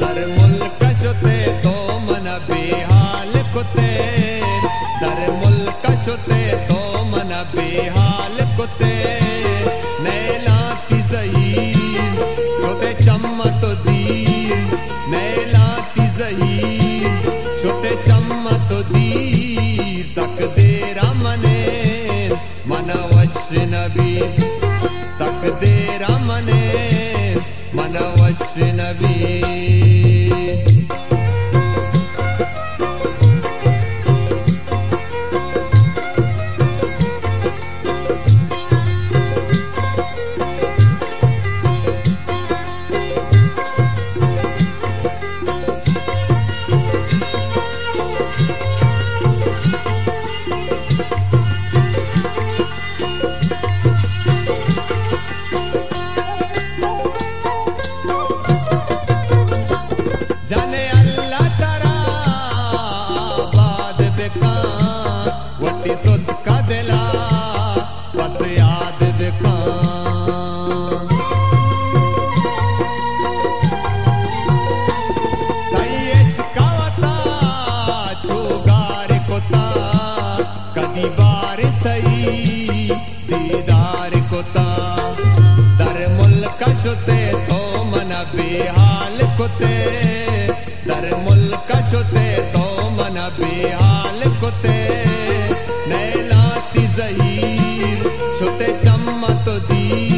दर मुल्क शुते तो मन बेहाल कुते। दर मुल्क शुते तो मन बेहाल कुते। नैला ती सही शुते चम्मत दी नैला ती सही शुते चम्मत दी सकदे रमने, मन वश नबी सकदे रम Baby. बेहाल कुते दर मुल्क शुते तो मन बेहाल कुते नैलाती जही छुते चम्मत दी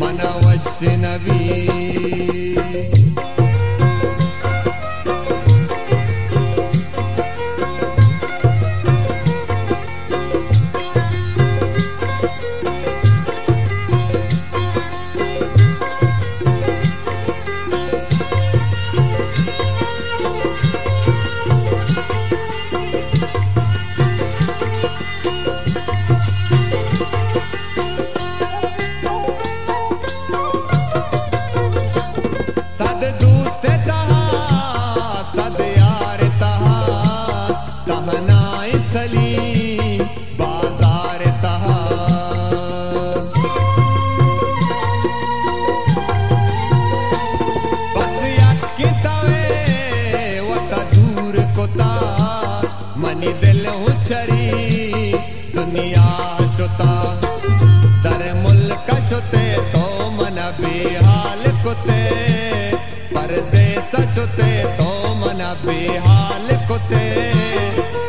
मनव नवी दरी दुनिया सुता दर तो मन बेहाल कुते। परदेस तो मन बेहाल कुते।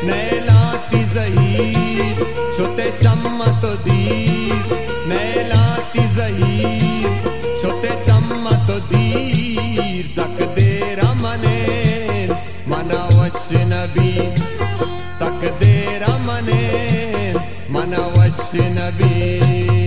नैलाती जही सुते चम नैलाती जही सुते चम सकते रमने मना वश नबी। तक देर मने मनवस्य न